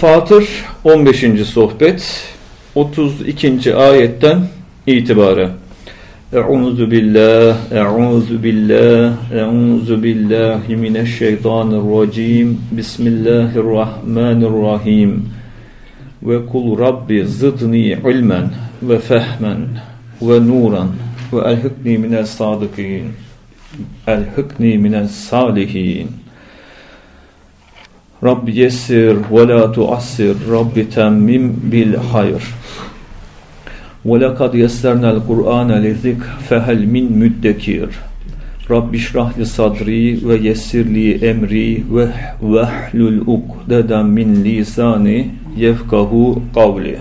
Fatır 15. sohbet 32. ayetten itibaren Euzu billah, euzu billah, euzu billahi mineşşeytanirracim. Bismillahirrahmanirrahim. Ve kul Rabbi zidni ilmen ve fehmen ve nuran ve elhikni mines sadıkin. Elhikni mines salihin. Rabbi yessir ve la tuassir. Rabbi temmim bil hayr. Ve lekad yessernel Kur'ane lizik fehel min müddekir. Rabbi şrahli sadri ve yessirli emri ve vehlul ukdeden min lisani yefkahu kavli.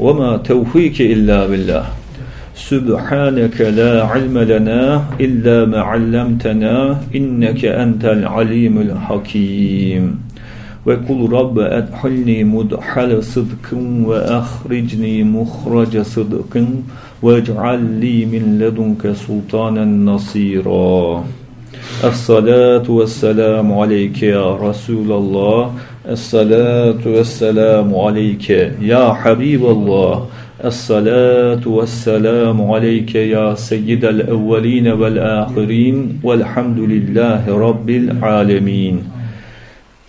Ve ma tevfike illa billah. Sübhaneke la ilme lena illa ma allamtena inneke entel alimul hakim. وقل رب أدخلني مدخل صدق وأخرجني مخرج صدق واجعل لي من لدنك سلطانا نصيرا. الصلاة والسلام عليك يا رسول الله. الصلاة والسلام عليك يا حبيب الله. الصلاة والسلام عليك يا سيد الأولين والآخرين. والحمد لله رب العالمين.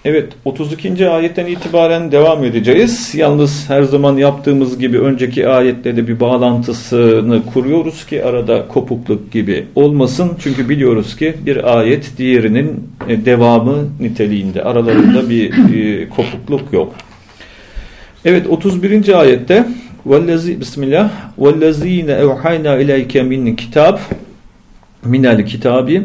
Evet 32. ayetten itibaren devam edeceğiz. Yalnız her zaman yaptığımız gibi önceki ayetlerde bir bağlantısını kuruyoruz ki arada kopukluk gibi olmasın. Çünkü biliyoruz ki bir ayet diğerinin e, devamı niteliğinde. Aralarında bir e, kopukluk yok. Evet 31. ayette Vellezi, Bismillah Vellezine evhayna ileyke min kitab minel kitabi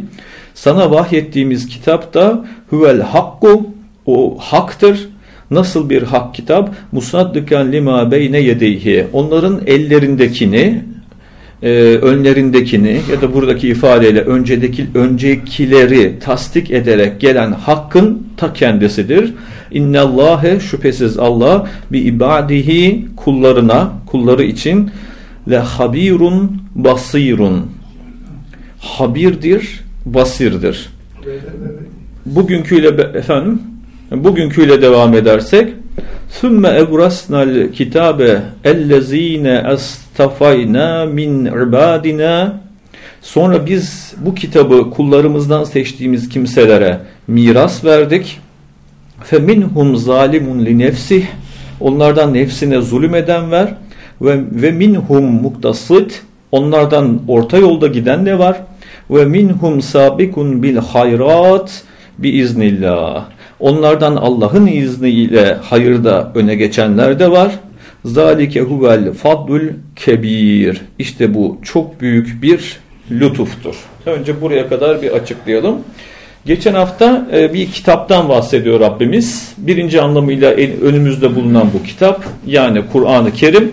sana vahyettiğimiz kitap da huvel hakku o haktır. Nasıl bir hak kitap? Musaddikan lima beyne yedeyhi. Onların ellerindekini, e, önlerindekini ya da buradaki ifadeyle öncedeki öncekileri tasdik ederek gelen hakkın ta kendisidir. İnnallâhe şüphesiz Allah bi ibadihi kullarına, kulları için le habirun basirun. Habirdir, basirdir. Bugünküyle efendim Bugünküyle devam edersek ثُمَّ اَبْرَسْنَا الْكِتَابَ اَلَّذ۪ينَ اَسْتَفَيْنَا min عِبَادِنَا Sonra biz bu kitabı kullarımızdan seçtiğimiz kimselere miras verdik. فَمِنْهُمْ ظَالِمٌ لِنَفْسِهِ Onlardan nefsine zulüm eden var. Ve, ve minhum muktasit Onlardan orta yolda giden de var. Ve minhum sabikun bil hayrat bi iznillah. Onlardan Allah'ın izniyle hayırda öne geçenler de var. Zalike huvel fadlul kebir. İşte bu çok büyük bir lütuftur. Önce buraya kadar bir açıklayalım. Geçen hafta e, bir kitaptan bahsediyor Rabbimiz. Birinci anlamıyla önümüzde bulunan bu kitap yani Kur'an-ı Kerim.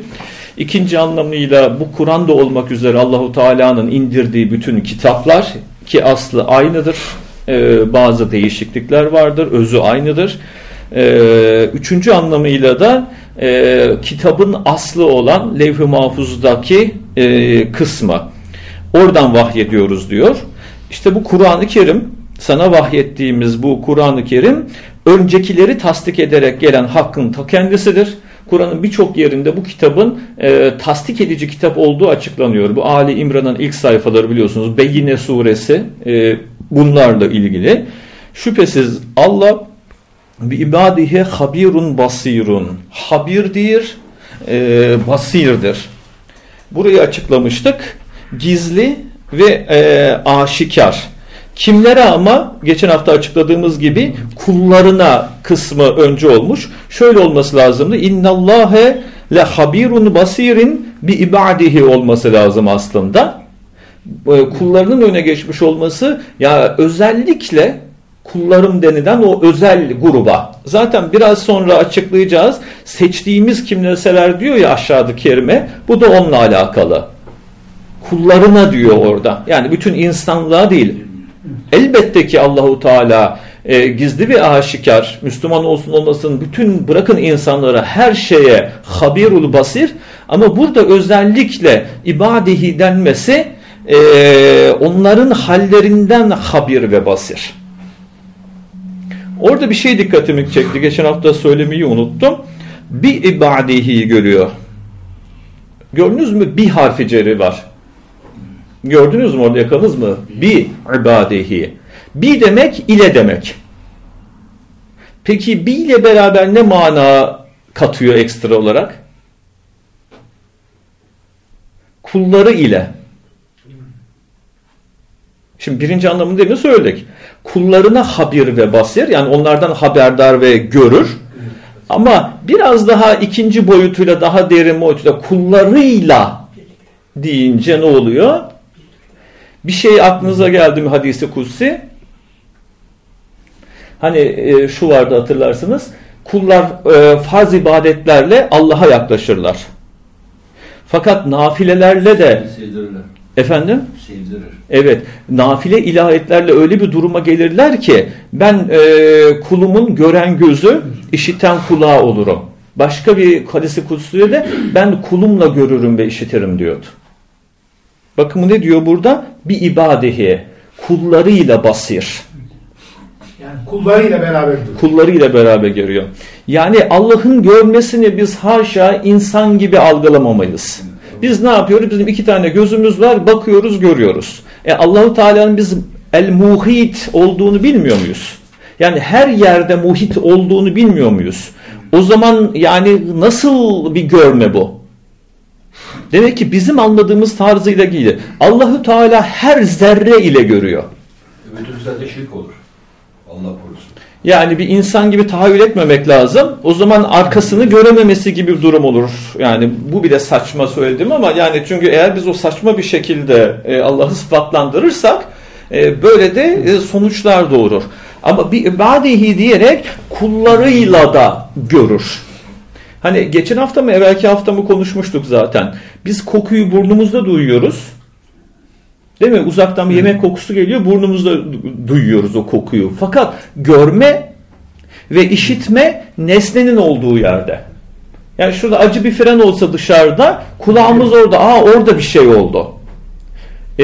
İkinci anlamıyla bu Kur'an'da olmak üzere Allahu Teala'nın indirdiği bütün kitaplar ki aslı aynıdır e, bazı değişiklikler vardır. Özü aynıdır. E, üçüncü anlamıyla da e, kitabın aslı olan levh-i mahfuzdaki e, kısmı. Oradan vahyediyoruz diyor. İşte bu Kur'an-ı Kerim sana vahyettiğimiz bu Kur'an-ı Kerim öncekileri tasdik ederek gelen hakkın ta kendisidir. Kur'an'ın birçok yerinde bu kitabın e, tasdik edici kitap olduğu açıklanıyor. Bu Ali İmran'ın ilk sayfaları biliyorsunuz. Beyyine suresi e, bunlarla ilgili. Şüphesiz Allah bi ibadihi habirun basirun. Habirdir, e, basirdir. Burayı açıklamıştık. Gizli ve e, aşikar. Kimlere ama geçen hafta açıkladığımız gibi kullarına kısmı önce olmuş. Şöyle olması lazımdı. İnnallâhe le habirun basirin bi ibadihi olması lazım aslında. E, kullarının öne geçmiş olması ya özellikle kullarım denilen o özel gruba. Zaten biraz sonra açıklayacağız. Seçtiğimiz kimseler diyor ya aşağıdaki kerime. Bu da onunla alakalı. Kullarına diyor orada. Yani bütün insanlığa değil. Elbette ki Allahu Teala e, gizli ve aşikar Müslüman olsun olmasın bütün bırakın insanlara her şeye habirul basir ama burada özellikle ibadihi denmesi e, onların hallerinden habir ve basir. Orada bir şey dikkatimi çekti. Geçen hafta söylemeyi unuttum. Bir ibadihi görüyor. Gördünüz mü? Bir harfi ceri var. Gördünüz mü orada yakalınız mı? Bir ibadihi. Bir demek ile demek. Peki bir ile beraber ne mana katıyor ekstra olarak? Kulları ile. Şimdi birinci anlamını demin söyledik. Kullarına habir ve basir yani onlardan haberdar ve görür. Ama biraz daha ikinci boyutuyla daha derin boyutuyla kullarıyla deyince ne oluyor? Bir şey aklınıza geldi mi hadisi kutsi? Hani e, şu vardı hatırlarsınız. Kullar e, farz ibadetlerle Allah'a yaklaşırlar. Fakat nafilelerle de. Efendim Sevdirir. Evet, nafile ilahiyetlerle öyle bir duruma gelirler ki ben e, kulumun gören gözü, işiten kulağı olurum. Başka bir hadisi kutsuya de ben kulumla görürüm ve işitirim diyordu. Bakın bu ne diyor burada? Bir ibadehi, kullarıyla basir. Yani kullarıyla beraber duruyor. Kullarıyla beraber görüyor. Yani Allah'ın görmesini biz haşa insan gibi algılamamalıyız. Biz ne yapıyoruz? Bizim iki tane gözümüz var, bakıyoruz, görüyoruz. E Allahu Teala'nın biz el muhit olduğunu bilmiyor muyuz? Yani her yerde muhit olduğunu bilmiyor muyuz? O zaman yani nasıl bir görme bu? Demek ki bizim anladığımız tarzıyla değil. Allahu Teala her zerre ile görüyor. Öbür türlü şirk olur. Allah korusun. Yani bir insan gibi tahayyül etmemek lazım. O zaman arkasını görememesi gibi bir durum olur. Yani bu bile saçma söyledim ama yani çünkü eğer biz o saçma bir şekilde e, Allah'ı sıfatlandırırsak e, böyle de e, sonuçlar doğurur. Ama bir ibadihi diyerek kullarıyla da görür. Hani geçen hafta mı evvelki hafta mı konuşmuştuk zaten. Biz kokuyu burnumuzda duyuyoruz. Değil mi? Uzaktan bir yemek kokusu geliyor, burnumuzda du- duyuyoruz o kokuyu. Fakat görme ve işitme nesnenin olduğu yerde. Yani şurada acı bir fren olsa dışarıda, kulağımız orada, aa orada bir şey oldu. Ee,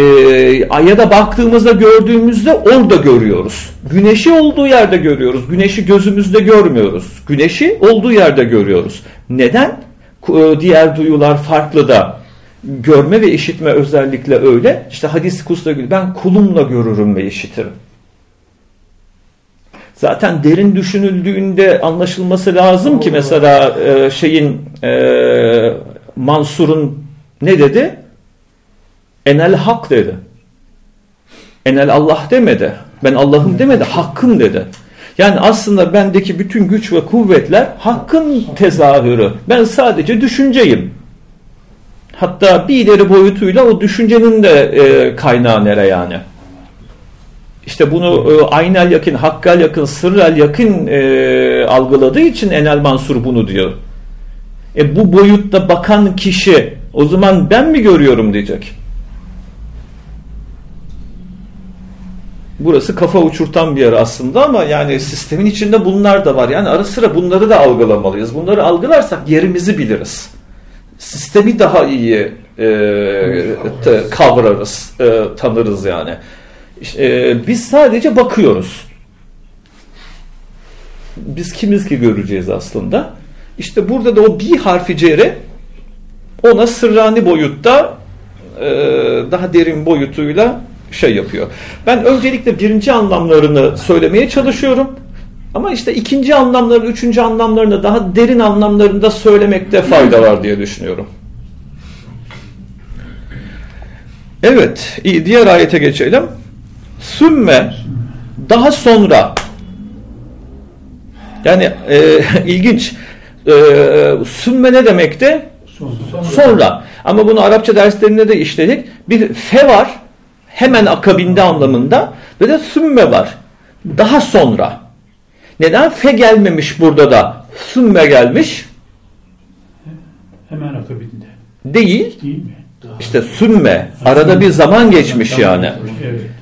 ya da baktığımızda gördüğümüzde orada görüyoruz. Güneşi olduğu yerde görüyoruz. Güneşi gözümüzde görmüyoruz. Güneşi olduğu yerde görüyoruz. Neden? Ku- Diğer duyular farklı da görme ve işitme özellikle öyle. İşte hadis kusta gibi ben kulumla görürüm ve işitirim. Zaten derin düşünüldüğünde anlaşılması lazım ki mesela e, şeyin e, Mansur'un ne dedi? Enel hak dedi. Enel Allah demedi. Ben Allah'ım demedi. Hakkım dedi. Yani aslında bendeki bütün güç ve kuvvetler hakkın tezahürü. Ben sadece düşünceyim. Hatta bir ileri boyutuyla o düşüncenin de e, kaynağı nere yani. İşte bunu e, aynel yakın, hakkal yakın, sırrel yakın e, algıladığı için Enel Mansur bunu diyor. E bu boyutta bakan kişi o zaman ben mi görüyorum diyecek. Burası kafa uçurtan bir yer aslında ama yani sistemin içinde bunlar da var. Yani ara sıra bunları da algılamalıyız. Bunları algılarsak yerimizi biliriz. Sistemi daha iyi e, te- kavrarız, e, tanırız yani. E, biz sadece bakıyoruz. Biz kimiz ki göreceğiz aslında. İşte burada da o bir harfi cere ona sırrani boyutta e, daha derin boyutuyla şey yapıyor. Ben öncelikle birinci anlamlarını söylemeye çalışıyorum. Ama işte ikinci anlamlarını, üçüncü anlamlarını daha derin anlamlarında söylemekte fayda var diye düşünüyorum. Evet, diğer ayete geçelim. Sümme daha sonra yani e, ilginç e, sümme ne demekti? Sonra. Ama bunu Arapça derslerinde de işledik. Bir fe var. Hemen akabinde anlamında. Ve de sümme var. Daha sonra. Neden fe gelmemiş burada da? Sümme gelmiş. Hemen akabinde. Değil. Değil mi? Daha. İşte sümme. Arada bir zaman geçmiş yani.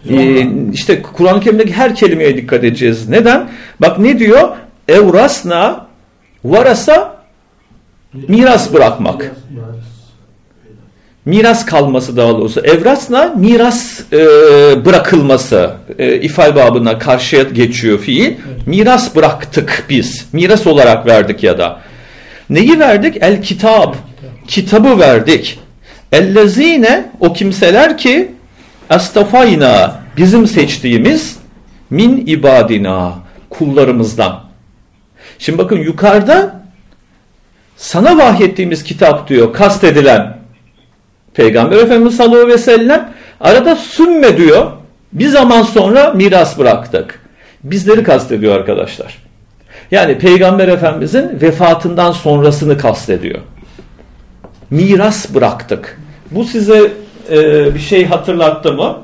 Ee, işte Kur'an-ı Kerim'deki her kelimeye dikkat edeceğiz. Neden? Bak ne diyor? Evrasna varasa miras bırakmak. Miras kalması daha doğrusu. Evrasla miras e, bırakılması e, ifal babına karşıya geçiyor fiil. Miras bıraktık biz. Miras olarak verdik ya da. Neyi verdik? El kitap. Kitabı verdik. Ellezine o kimseler ki estafayna bizim seçtiğimiz min ibadina kullarımızdan. Şimdi bakın yukarıda sana vahyettiğimiz kitap diyor kastedilen Peygamber Efendimiz sallallahu aleyhi ve sellem arada sümme diyor bir zaman sonra miras bıraktık. Bizleri kastediyor arkadaşlar. Yani Peygamber Efendimizin vefatından sonrasını kastediyor. Miras bıraktık. Bu size e, bir şey hatırlattı mı?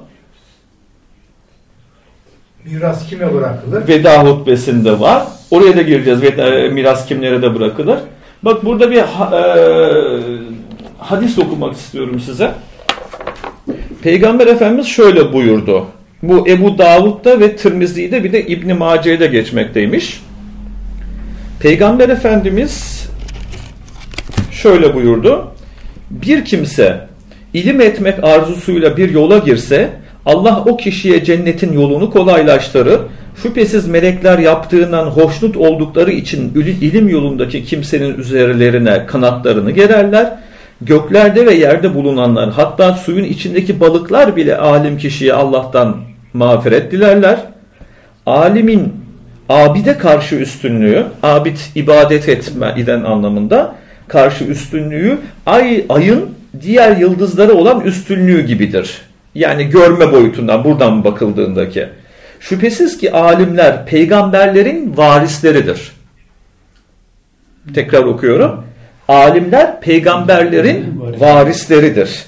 Miras kime bırakılır? Veda hutbesinde var. Oraya da gireceğiz. Veda, miras kimlere de bırakılır. Bak burada bir e, hadis okumak istiyorum size. Peygamber Efendimiz şöyle buyurdu. Bu Ebu Davud'da ve Tirmizi'de bir de İbn Mace'de geçmekteymiş. Peygamber Efendimiz şöyle buyurdu. Bir kimse ilim etmek arzusuyla bir yola girse Allah o kişiye cennetin yolunu kolaylaştırır. Şüphesiz melekler yaptığından hoşnut oldukları için ilim yolundaki kimsenin üzerlerine kanatlarını gererler. Göklerde ve yerde bulunanlar hatta suyun içindeki balıklar bile alim kişiye Allah'tan mağfiret dilerler. Alimin abide karşı üstünlüğü, abid ibadet etme iden anlamında karşı üstünlüğü ay, ayın diğer yıldızları olan üstünlüğü gibidir. Yani görme boyutundan buradan bakıldığındaki. Şüphesiz ki alimler peygamberlerin varisleridir. Tekrar okuyorum. Alimler peygamberlerin varisleridir.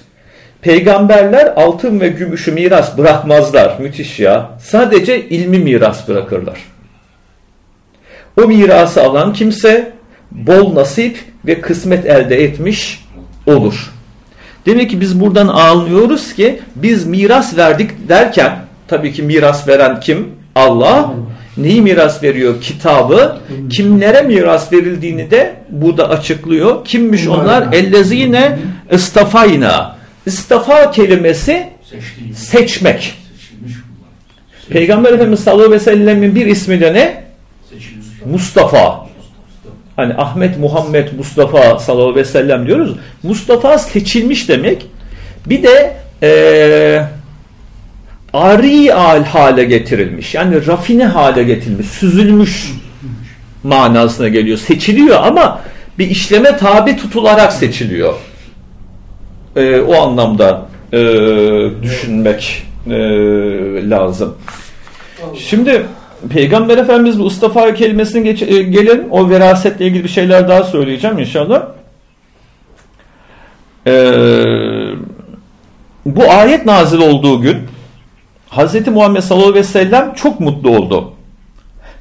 Peygamberler altın ve gümüşü miras bırakmazlar. Müthiş ya. Sadece ilmi miras bırakırlar. O mirası alan kimse bol nasip ve kısmet elde etmiş olur. Demek ki biz buradan anlıyoruz ki biz miras verdik derken tabii ki miras veren kim? Allah. Neyi miras veriyor? Kitabı. Kimlere miras verildiğini de burada açıklıyor. Kimmiş onlar? Ellezine istafayna. İstafa kelimesi seçmek. Peygamber Efendimiz sallallahu aleyhi ve sellemin bir ismi de ne? Mustafa. Hani Ahmet, Muhammed, Mustafa sallallahu aleyhi ve sellem diyoruz. Mustafa seçilmiş demek. Bir de ee, ari al hale getirilmiş. Yani rafine hale getirilmiş, süzülmüş manasına geliyor. Seçiliyor ama bir işleme tabi tutularak seçiliyor. E, o anlamda e, düşünmek e, lazım. Şimdi Peygamber Efendimiz Mustafa kelimesine geç, e, gelelim. O verasetle ilgili bir şeyler daha söyleyeceğim inşallah. Ee, bu ayet nazil olduğu gün Hz. Muhammed sallallahu aleyhi ve sellem çok mutlu oldu.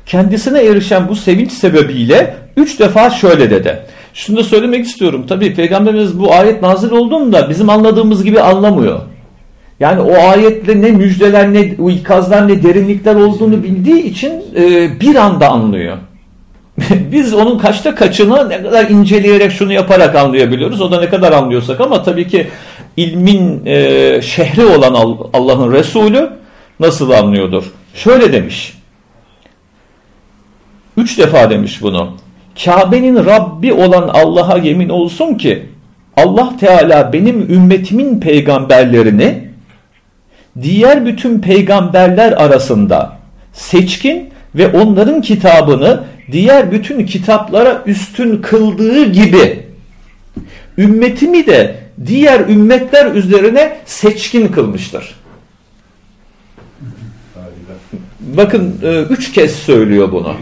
Kendisine erişen bu sevinç sebebiyle üç defa şöyle dedi. Şunu da söylemek istiyorum. Tabi Peygamberimiz bu ayet nazil olduğunda bizim anladığımız gibi anlamıyor. Yani o ayetle ne müjdeler ne ikazlar ne derinlikler olduğunu bildiği için e, bir anda anlıyor. Biz onun kaçta kaçını ne kadar inceleyerek şunu yaparak anlayabiliyoruz. O da ne kadar anlıyorsak ama tabii ki ilmin e, şehri olan Allah'ın Resulü nasıl anlıyordur? Şöyle demiş. Üç defa demiş bunu. Kabe'nin Rabbi olan Allah'a yemin olsun ki Allah Teala benim ümmetimin peygamberlerini diğer bütün peygamberler arasında seçkin ve onların kitabını diğer bütün kitaplara üstün kıldığı gibi ümmetimi de diğer ümmetler üzerine seçkin kılmıştır. Bakın e, üç kez söylüyor bunu.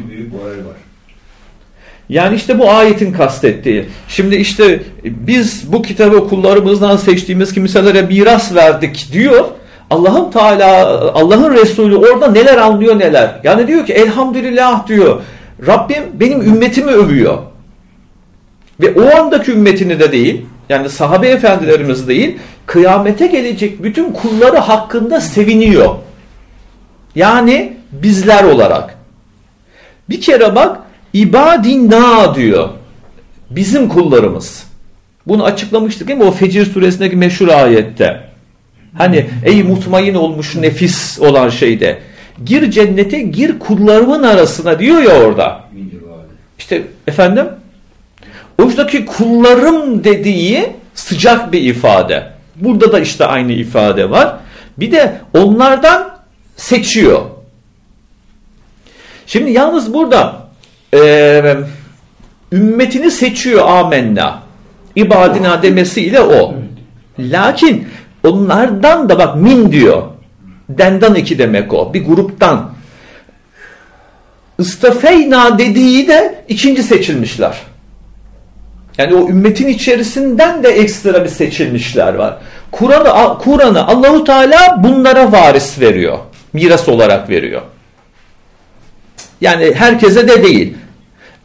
Yani işte bu ayetin kastettiği. Şimdi işte biz bu kitabı kullarımızdan seçtiğimiz kimselere miras verdik diyor. Allah'ın Teala, Allah'ın Resulü orada neler anlıyor neler. Yani diyor ki elhamdülillah diyor. Rabbim benim ümmetimi övüyor. Ve o andaki ümmetini de değil, yani sahabe efendilerimiz değil, kıyamete gelecek bütün kulları hakkında seviniyor. Yani bizler olarak. Bir kere bak ibadinna diyor. Bizim kullarımız. Bunu açıklamıştık değil mi? O Fecir suresindeki meşhur ayette. Hani ey mutmain olmuş nefis olan şeyde. Gir cennete gir kullarımın arasına diyor ya orada. İşte efendim oradaki kullarım dediği sıcak bir ifade. Burada da işte aynı ifade var. Bir de onlardan seçiyor. Şimdi yalnız burada e, ümmetini seçiyor amenna. İbadina demesiyle o. Lakin onlardan da bak min diyor. Denden iki demek o. Bir gruptan. İstafeyna dediği de ikinci seçilmişler. Yani o ümmetin içerisinden de ekstra bir seçilmişler var. Kur'an'ı Kur'an'ı Allahu Teala bunlara varis veriyor. Miras olarak veriyor. Yani herkese de değil.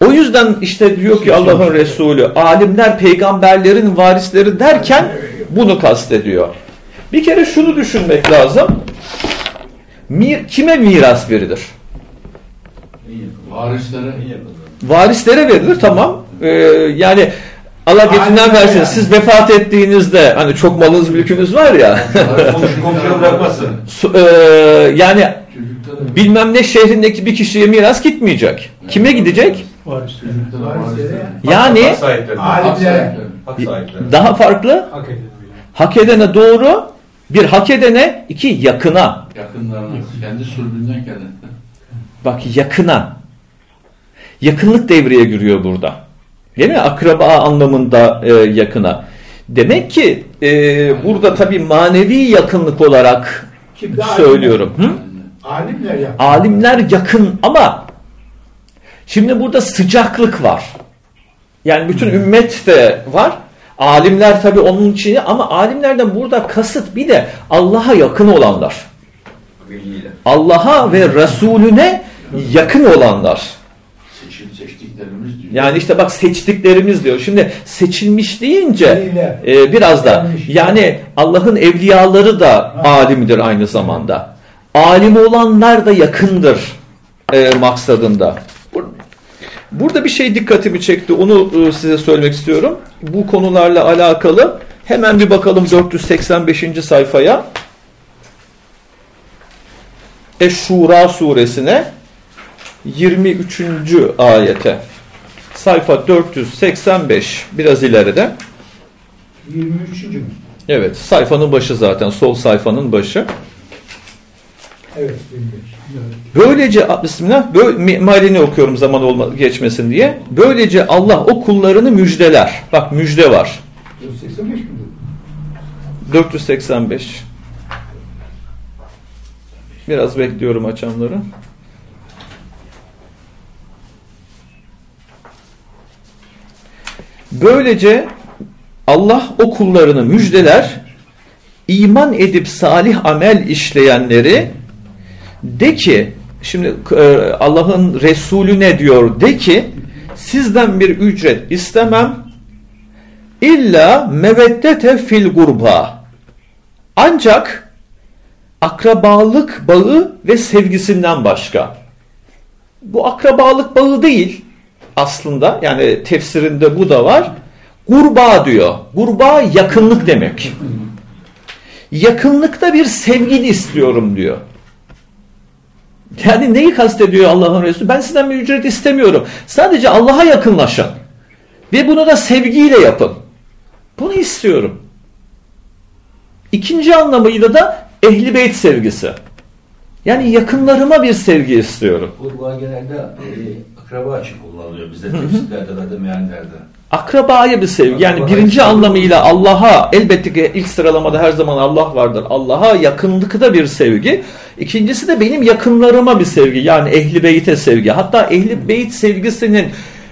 O yüzden işte diyor ki Allah'ın Resulü alimler peygamberlerin varisleri derken bunu kastediyor. Bir kere şunu düşünmek lazım. Mir, kime miras verilir? Varislere. Varislere verilir tamam. Ee, yani Allah getinden versin. Siz vefat ettiğinizde hani çok malınız mülkünüz var ya. Komşuya bırakmasın. e, yani bilmem ne şehrindeki bir kişiye miras gitmeyecek. Kime gidecek? Yani Hak. Hak daha farklı hak edene doğru bir hak edene iki yakına. Yakınlarına. Kendi sürgünden gelen. Bak yakına. Yakınlık devreye giriyor burada. Değil mi? Akraba anlamında e, yakına. Demek ki e, burada tabii manevi yakınlık olarak Şimdi söylüyorum. Hı? Alimler yapıyor. Alimler yakın ama şimdi burada sıcaklık var. Yani bütün ümmet de var. Alimler tabii onun için ama alimlerden burada kasıt bir de Allah'a yakın olanlar. Allah'a ve Resulüne yakın olanlar. Seçil, seçtiklerimiz diyor. Yani işte bak seçtiklerimiz diyor. Şimdi seçilmiş deyince e, biraz da yani Allah'ın evliyaları da alimdir aynı zamanda. Alim olanlar da yakındır e, maksadında. Bur- Burada bir şey dikkatimi çekti. Onu e, size söylemek istiyorum. Bu konularla alakalı hemen bir bakalım 485. sayfaya. Eş-Şura suresine 23. ayete. Sayfa 485 biraz ileride. 23. mü? Evet sayfanın başı zaten sol sayfanın başı. Evet 23. Böylece Bismillah böyle, mealini okuyorum zaman olma, geçmesin diye. Böylece Allah o kullarını müjdeler. Bak müjde var. 85 mi? 485. Biraz bekliyorum açanları. Böylece Allah o kullarını müjdeler, iman edip salih amel işleyenleri de ki, şimdi e, Allah'ın Resulü ne diyor? De ki, sizden bir ücret istemem, illa meveddete fil gurba. Ancak akrabalık bağı ve sevgisinden başka. Bu akrabalık bağı değil aslında. Yani tefsirinde bu da var. Gurba diyor. Gurba yakınlık demek. Yakınlıkta bir sevgini istiyorum diyor. Yani neyi kastediyor Allah'ın Resulü? Ben sizden bir ücret istemiyorum. Sadece Allah'a yakınlaşın. Ve bunu da sevgiyle yapın. Bunu istiyorum. İkinci anlamıyla da ehli beyt sevgisi. Yani yakınlarıma bir sevgi istiyorum. Kurbağa genelde e, akraba için kullanılıyor bizde tefsirlerde ve de meallerde. Akrabaya bir sevgi. Yani birinci anlamıyla Allah'a elbette ki ilk sıralamada her zaman Allah vardır. Allah'a yakınlıkta bir sevgi. İkincisi de benim yakınlarıma bir sevgi. Yani ehli beyte sevgi. Hatta ehli beyt sevgisinin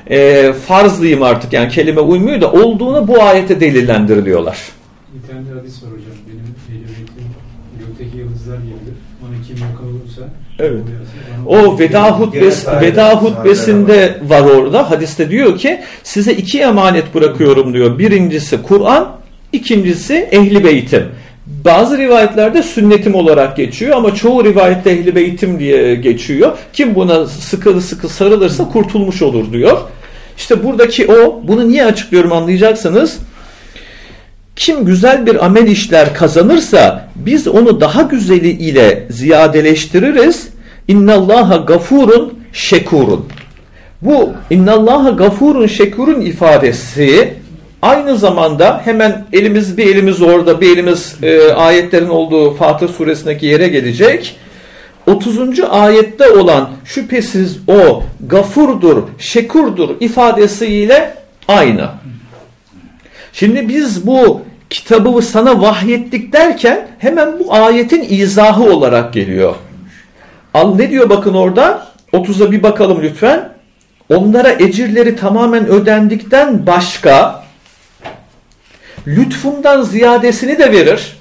e, farz diyeyim artık yani kelime uymuyor da olduğunu bu ayete delillendiriliyorlar. Bir tane de hadis var hocam. Benim Ehlibeyt'in gökteki yıldızlar gibidir. Ona kim yakın olursa Evet. bana- O veda, hutbes, Genel veda hutbesinde var orada. Hadiste diyor ki size iki emanet bırakıyorum diyor. Birincisi Kur'an, ikincisi ehli beytim. Bazı rivayetlerde sünnetim olarak geçiyor ama çoğu rivayette ehli beytim diye geçiyor. Kim buna sıkı sıkı sarılırsa kurtulmuş olur diyor. İşte buradaki o, bunu niye açıklıyorum anlayacaksınız. Kim güzel bir amel işler kazanırsa biz onu daha güzeli ile ziyadeleştiririz. İnnallaha gafurun şekurun. Bu innallaha gafurun şekurun ifadesi aynı zamanda hemen elimiz bir elimiz orada bir elimiz e, ayetlerin olduğu Fatih suresindeki yere gelecek. 30. ayette olan şüphesiz o gafurdur, şekurdur ifadesiyle aynı. Şimdi biz bu kitabı sana vahyettik derken hemen bu ayetin izahı olarak geliyor. Al ne diyor bakın orada? 30'a bir bakalım lütfen. Onlara ecirleri tamamen ödendikten başka lütfundan ziyadesini de verir.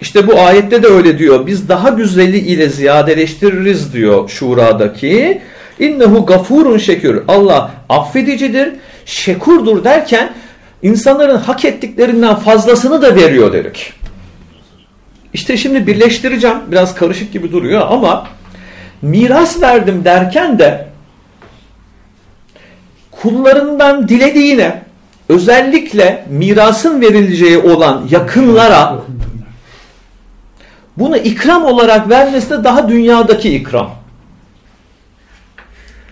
İşte bu ayette de öyle diyor. Biz daha güzeli ile ziyadeleştiririz diyor Şura'daki. İnnehu gafurun şekür. Allah affedicidir, şekurdur derken insanların hak ettiklerinden fazlasını da veriyor dedik. İşte şimdi birleştireceğim. Biraz karışık gibi duruyor ama miras verdim derken de kullarından dilediğine özellikle mirasın verileceği olan yakınlara bunu ikram olarak vermesi de daha dünyadaki ikram.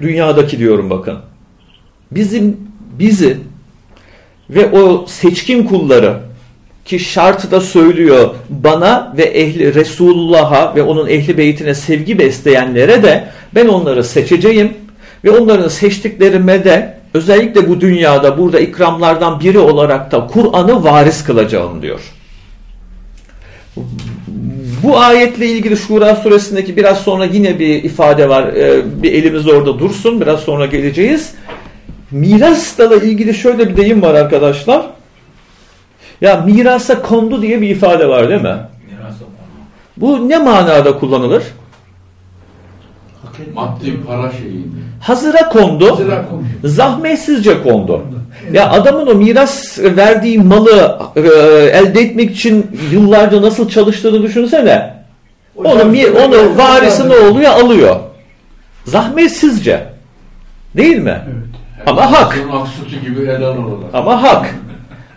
Dünyadaki diyorum bakın. Bizim bizi ve o seçkin kulları ki şartı da söylüyor bana ve ehli Resulullah'a ve onun ehli beytine sevgi besleyenlere de ben onları seçeceğim ve onların seçtiklerime de özellikle bu dünyada burada ikramlardan biri olarak da Kur'an'ı varis kılacağım diyor. Bu ayetle ilgili Şura suresindeki biraz sonra yine bir ifade var. Ee, bir elimiz orada dursun. Biraz sonra geleceğiz. Mirasla ilgili şöyle bir deyim var arkadaşlar. Ya mirasa kondu diye bir ifade var değil mi? Bu ne manada kullanılır? Maddi para şeyiydi. Hazıra kondu. Hazıra kondu. Zahmetsizce kondu. Ya adamın o miras verdiği malı e, elde etmek için yıllarca nasıl çalıştığını düşünsene. Onu, mi- onu varisi ne oluyor? Alıyor. Zahmetsizce. Değil mi? Ama hak. Ama hak.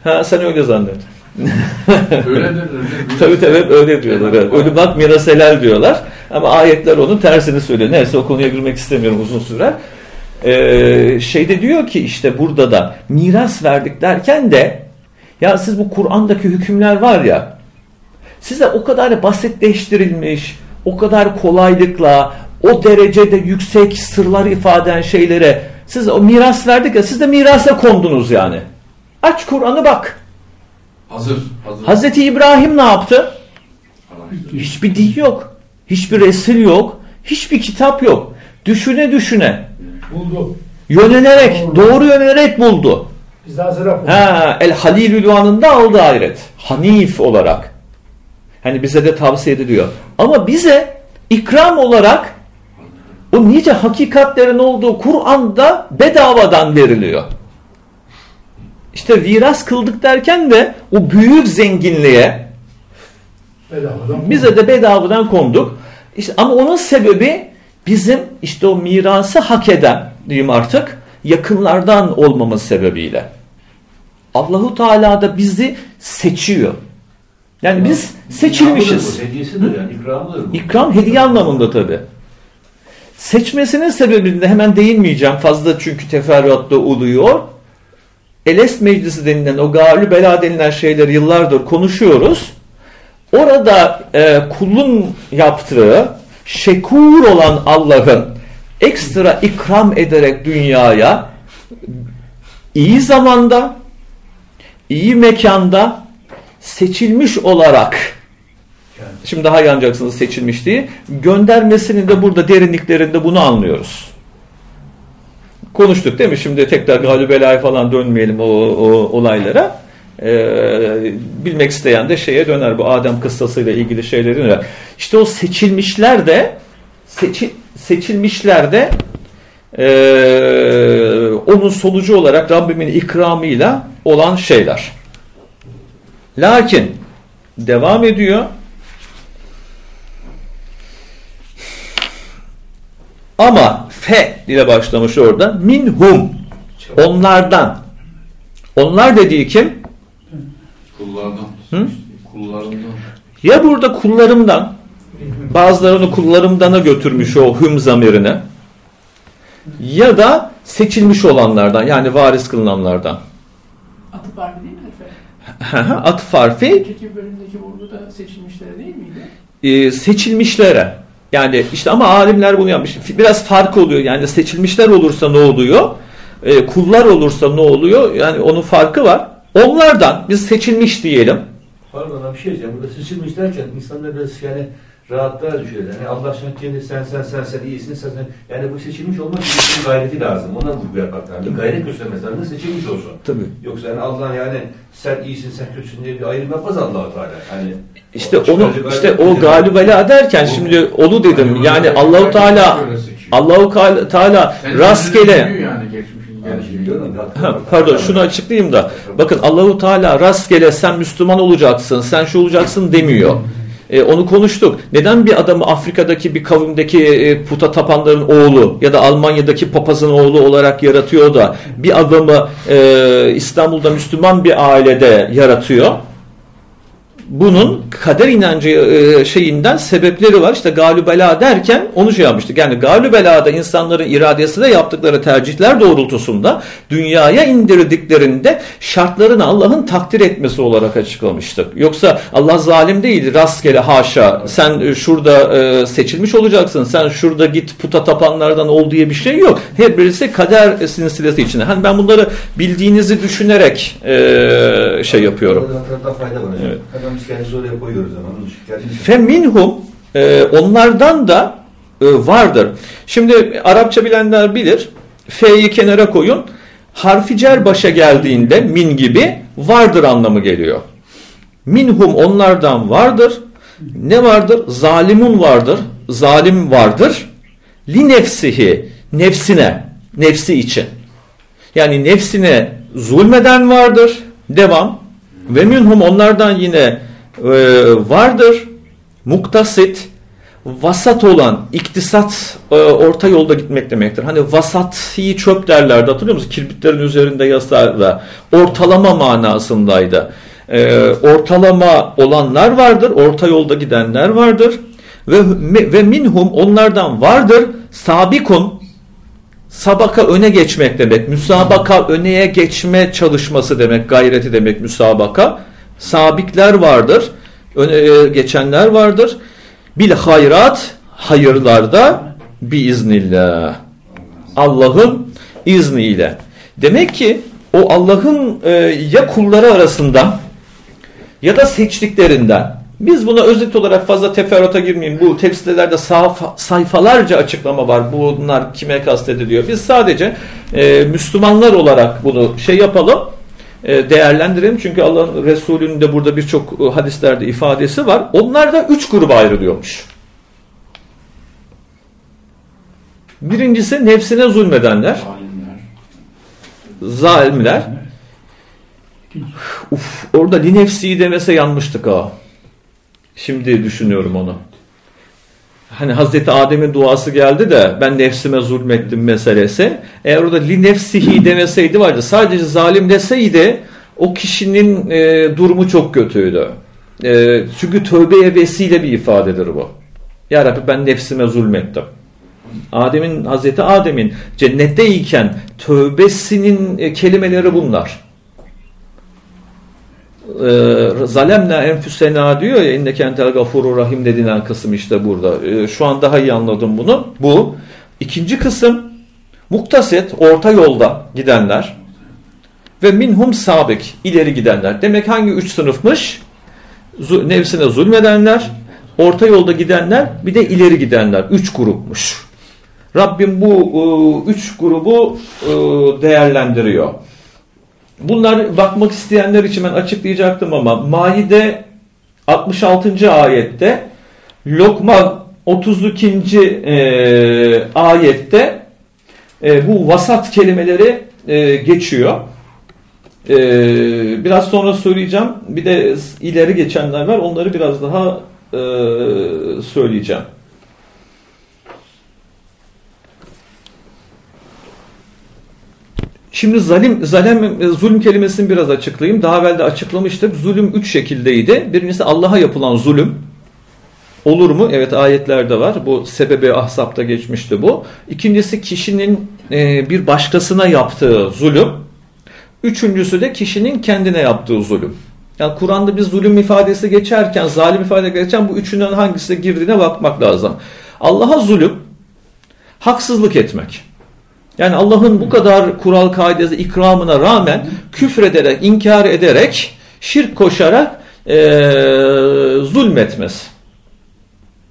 Ha, sen öyle zannet. Öyledir. Tabii tabii hep öyle diyorlar. Evet. Ölü bak miras helal diyorlar. Ama ayetler onun tersini söylüyor. Neyse o konuya girmek istemiyorum uzun süre. Ee, şeyde diyor ki işte burada da miras verdik derken de ya siz bu Kur'an'daki hükümler var ya size o kadar basitleştirilmiş, o kadar kolaylıkla, o derecede yüksek sırlar ifade eden şeylere siz o miras verdik ya siz de mirasa kondunuz yani. Aç Kur'an'ı bak. Hazır. Hazır. Hazreti İbrahim ne yaptı? Hiçbir dil yok. Hiçbir resim yok. Hiçbir kitap yok. Düşüne düşüne. Buldu. Yönelerek, Doğru. doğru yönelerek buldu. Biz de hazıra koyduk. Ha, El Halil ünvanında aldı ayret. Hanif olarak. Hani bize de tavsiye ediliyor. Ama bize ikram olarak o nice hakikatlerin olduğu Kur'an'da bedavadan veriliyor. İşte viras kıldık derken de o büyük zenginliğe Bedavadan. bize de bedavadan konduk. İşte ama onun sebebi bizim işte o mirası hak eden diyeyim artık yakınlardan olmamız sebebiyle. Allahu Teala da bizi seçiyor. Yani biz seçilmişiz. Bu Hediyesidir yani ikramıdır bu. İkram hediye anlamında tabi. Seçmesinin sebebinde hemen değinmeyeceğim fazla çünkü teferruatta oluyor. Elest Meclisi denilen o galü bela denilen şeyleri yıllardır konuşuyoruz. Orada e, kulun yaptığı şekur olan Allah'ın ekstra ikram ederek dünyaya iyi zamanda, iyi mekanda seçilmiş olarak Şimdi daha yanacaksınız seçilmiş diye. Göndermesinin de burada derinliklerinde bunu anlıyoruz. Konuştuk değil mi? Şimdi tekrar galibelaya falan dönmeyelim o, o olaylara. Ee, bilmek isteyen de şeye döner bu Adem kıssasıyla ilgili şeyleri döner. İşte o seçilmişler de seçi, seçilmişler de ee, onun sonucu olarak Rabbimin ikramıyla olan şeyler. Lakin devam ediyor. Ama fe ile başlamış orada. Minhum. Onlardan. Onlar dediği kim? Kullardan. Hı? Kullarından. Ya burada kullarımdan, bazılarını kullarımdana götürmüş o hüm zamirine ya da seçilmiş olanlardan yani varis kılınanlardan. Atıp harfi değil mi? Atıf harfi Önceki bölümdeki vurgu da seçilmişlere değil miydi? e, seçilmişlere yani işte ama alimler bunu yapmış. Biraz fark oluyor yani seçilmişler olursa ne oluyor? E, kullar olursa ne oluyor? Yani onun farkı var. Onlardan biz seçilmiş diyelim. Pardon bir şey diyeceğim. Burada seçilmiş derken insanlar biraz yani rahatlığa düşüyor. Yani Allah sen kendi sen sen sen sen iyisin sen sen. Yani bu seçilmiş olmak için bir gayreti lazım. Ona vurgu yapmak lazım. Bir gayret göstermesi lazım. Seçilmiş olsun. Tabii. Yoksa yani Allah yani sen iyisin sen kötüsün diye bir ayrım yapmaz Allah-u Teala. Hani İşte o onu işte o değil. galibela derken şimdi onu dedim. Yani Allahu Teala Allahu Teala rastgele Yani. Ha, pardon şunu açıklayayım da. Bakın Allahu Teala rastgele sen Müslüman olacaksın, sen şu olacaksın demiyor. E, onu konuştuk. Neden bir adamı Afrika'daki bir kavimdeki e, puta tapanların oğlu ya da Almanya'daki papazın oğlu olarak yaratıyor da bir adamı e, İstanbul'da Müslüman bir ailede yaratıyor? Bunun kader inancı e, şeyinden sebepleri var. İşte galübela derken onu şey yapmıştık. Yani galübelada insanların iradesi de yaptıkları tercihler doğrultusunda dünyaya indirdiklerinde şartlarını Allah'ın takdir etmesi olarak açıklamıştık. Yoksa Allah zalim değil rastgele haşa sen şurada e, seçilmiş olacaksın sen şurada git puta tapanlardan ol diye bir şey yok. Her birisi kader silsilesi içinde. Hani ben bunları bildiğinizi düşünerek e, şey yapıyorum. Evet. Biz kendimizi oraya koyuyoruz ama. Feminhum e, onlardan da e, vardır. Şimdi Arapça bilenler bilir. F'yi kenara koyun. Harfi cer başa geldiğinde min gibi vardır anlamı geliyor. Minhum onlardan vardır. Ne vardır? Zalimun vardır. Zalim vardır. Li nefsihi nefsine, nefsi için. Yani nefsine zulmeden vardır. Devam. Ve minhum onlardan yine e, vardır. Muktasit vasat olan iktisat e, orta yolda gitmek demektir. Hani vasati çöp derlerdi hatırlıyor musunuz? Kirbitlerin üzerinde yazarlar. Ortalama manasındaydı. E, ortalama olanlar vardır. Orta yolda gidenler vardır. Ve, ve minhum onlardan vardır. Sabikun sabaka öne geçmek demek. Müsabaka öneye geçme çalışması demek. Gayreti demek müsabaka. Sabikler vardır. Öne geçenler vardır. Bil hayrat hayırlarda biiznillah. Allah'ın izniyle. Demek ki o Allah'ın e, ya kulları arasında ya da seçtiklerinden biz buna özet olarak fazla teferruata girmeyeyim. Bu tefsirlerde sayfa, sayfalarca açıklama var. Bunlar kime kastediliyor? Biz sadece e, Müslümanlar olarak bunu şey yapalım, değerlendirelim. Çünkü Allah'ın Resulü'nün de burada birçok e, hadislerde ifadesi var. Onlar da üç gruba ayrılıyormuş. Birincisi nefsine zulmedenler, Zalimler. zalimler. Uf, orada li nefsi demese yanmıştık ha. Şimdi düşünüyorum onu. Hani Hazreti Adem'in duası geldi de ben nefsime zulmettim meselesi. Eğer orada li nefsihi demeseydi vardı. Sadece zalim deseydi o kişinin e, durumu çok kötüydü. E, çünkü tövbeye vesile bir ifadedir bu. Ya Rabbi ben nefsime zulmettim. Adem'in Hazreti Adem'in cennetteyken tövbesinin e, kelimeleri bunlar. E, zalemna enfüsena diyor ya inneke entel gafurur rahim dediğin kısım işte burada. E, şu an daha iyi anladım bunu. Bu. İkinci kısım muktaset orta yolda gidenler ve minhum sabik ileri gidenler. Demek hangi üç sınıfmış? Nefsine zulmedenler, orta yolda gidenler, bir de ileri gidenler. Üç grupmuş. Rabbim bu e, üç grubu e, değerlendiriyor. Bunlar bakmak isteyenler için ben açıklayacaktım ama Maide 66. ayette Lokman 32. E, ayette e, bu vasat kelimeleri e, geçiyor. E, biraz sonra söyleyeceğim. Bir de ileri geçenler var. Onları biraz daha e, söyleyeceğim. Şimdi zalim, zalim, zulüm kelimesini biraz açıklayayım. Daha evvel de açıklamıştık. Zulüm üç şekildeydi. Birincisi Allah'a yapılan zulüm. Olur mu? Evet ayetlerde var. Bu sebebi ahsapta geçmişti bu. İkincisi kişinin e, bir başkasına yaptığı zulüm. Üçüncüsü de kişinin kendine yaptığı zulüm. Yani Kur'an'da bir zulüm ifadesi geçerken, zalim ifade geçerken bu üçünden hangisine girdiğine bakmak lazım. Allah'a zulüm, haksızlık etmek. Yani Allah'ın bu kadar kural kaidesi ikramına rağmen küfrederek, inkar ederek, şirk koşarak e, zulmetmez.